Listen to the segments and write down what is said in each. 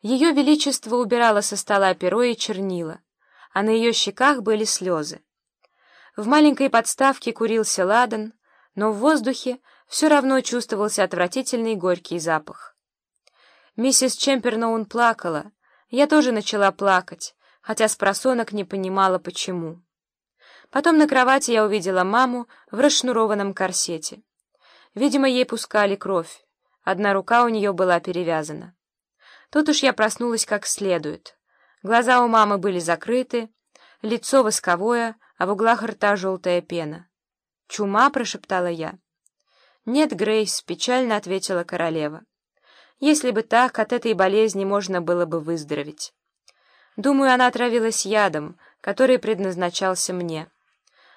Ее Величество убирало со стола перо и чернила, а на ее щеках были слезы. В маленькой подставке курился ладан, но в воздухе все равно чувствовался отвратительный горький запах. Миссис Чемперноун плакала, я тоже начала плакать, хотя с просонок не понимала, почему. Потом на кровати я увидела маму в расшнурованном корсете. Видимо, ей пускали кровь. Одна рука у нее была перевязана. Тут уж я проснулась как следует. Глаза у мамы были закрыты, лицо восковое, а в углах рта желтая пена. «Чума?» — прошептала я. «Нет, Грейс», — печально ответила королева. «Если бы так, от этой болезни можно было бы выздороветь. Думаю, она отравилась ядом, который предназначался мне».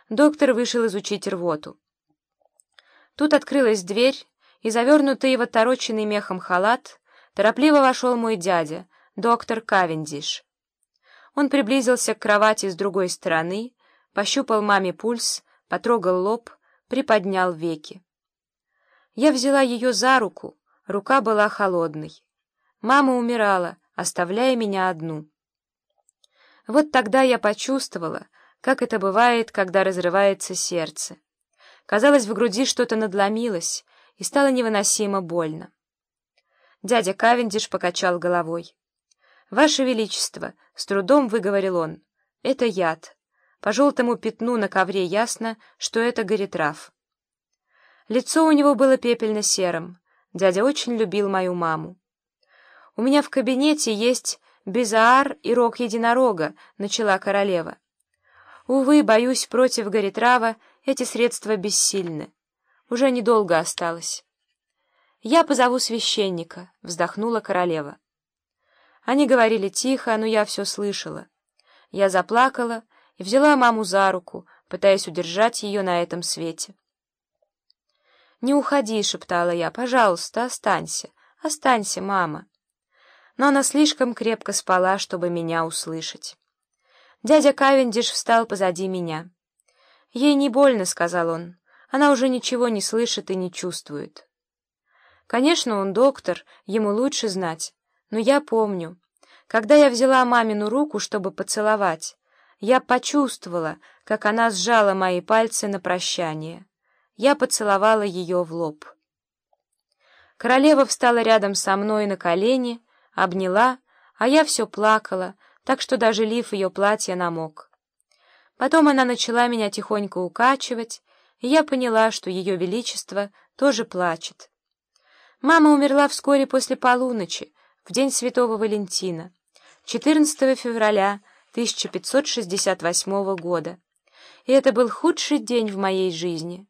Доктор вышел изучить рвоту. Тут открылась дверь, и завернутый в отороченный мехом халат торопливо вошел мой дядя, доктор Кавендиш. Он приблизился к кровати с другой стороны, пощупал маме пульс, потрогал лоб, приподнял веки. Я взяла ее за руку, рука была холодной. Мама умирала, оставляя меня одну. Вот тогда я почувствовала, как это бывает, когда разрывается сердце. Казалось, в груди что-то надломилось, и стало невыносимо больно. Дядя Кавендиш покачал головой. «Ваше Величество!» — с трудом выговорил он. «Это яд. По желтому пятну на ковре ясно, что это горитрав». Лицо у него было пепельно-серым. Дядя очень любил мою маму. «У меня в кабинете есть безаар и рог единорога», — начала королева. «Увы, боюсь, против горитрава эти средства бессильны. Уже недолго осталось». «Я позову священника», — вздохнула королева. Они говорили тихо, но я все слышала. Я заплакала и взяла маму за руку, пытаясь удержать ее на этом свете. «Не уходи», — шептала я, — «пожалуйста, останься, останься, мама». Но она слишком крепко спала, чтобы меня услышать. Дядя Кавендиш встал позади меня. «Ей не больно», — сказал он. «Она уже ничего не слышит и не чувствует». Конечно, он доктор, ему лучше знать. Но я помню, когда я взяла мамину руку, чтобы поцеловать, я почувствовала, как она сжала мои пальцы на прощание. Я поцеловала ее в лоб. Королева встала рядом со мной на колени, обняла, а я все плакала, так что даже лиф ее платья намок. Потом она начала меня тихонько укачивать, и я поняла, что ее величество тоже плачет. Мама умерла вскоре после полуночи, в день Святого Валентина, 14 февраля 1568 года. И это был худший день в моей жизни.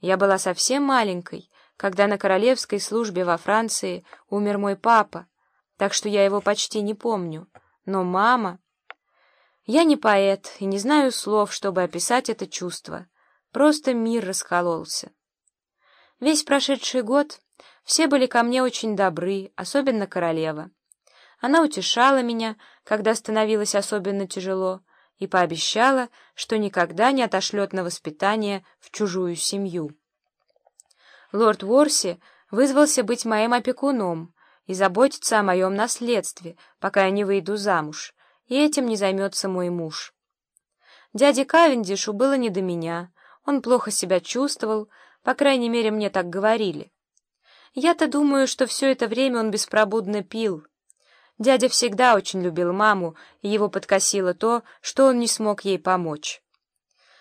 Я была совсем маленькой, когда на королевской службе во Франции умер мой папа, так что я его почти не помню. Но мама... Я не поэт и не знаю слов, чтобы описать это чувство. Просто мир раскололся. Весь прошедший год все были ко мне очень добры, особенно королева. Она утешала меня, когда становилось особенно тяжело, и пообещала, что никогда не отошлет на воспитание в чужую семью. Лорд Ворси вызвался быть моим опекуном и заботиться о моем наследстве, пока я не выйду замуж, и этим не займется мой муж. Дяде Кавендишу было не до меня, он плохо себя чувствовал, по крайней мере, мне так говорили. Я-то думаю, что все это время он беспробудно пил. Дядя всегда очень любил маму, и его подкосило то, что он не смог ей помочь.